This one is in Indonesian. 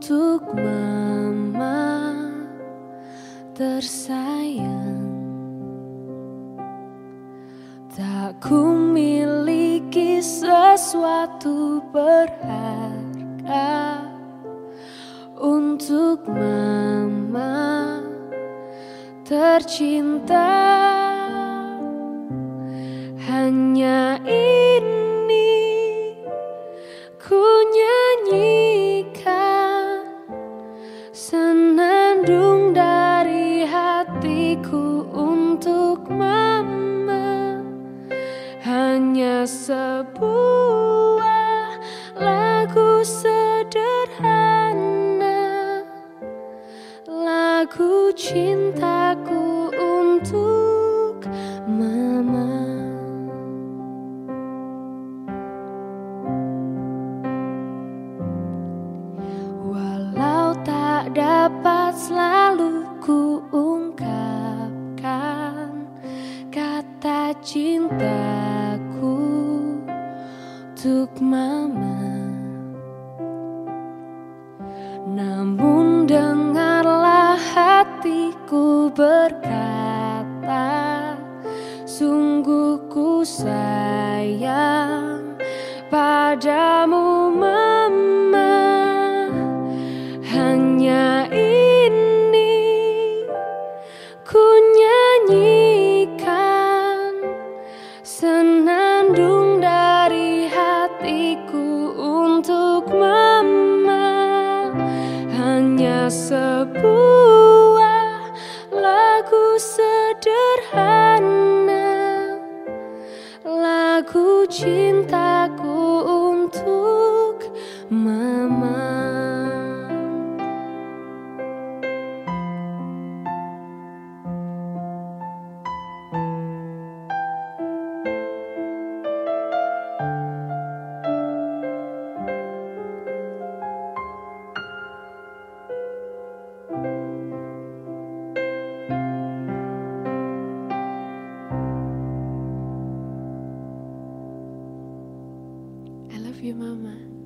Untuk mama tersayang. Tak ku miliki sesuatu berharga. Untuk mama tercinta. Hanya ini sebuah lagu sederhana. Lagu cintaku untuk mama. Walau tak dapat selalu ku untuk mama. Namun dengarlah hatiku berkata Sungguh ku sayang padamu dariku untuk mama Hanya sebuah lagu sederhana. Lagu cintaku untuk mama love you, Mama.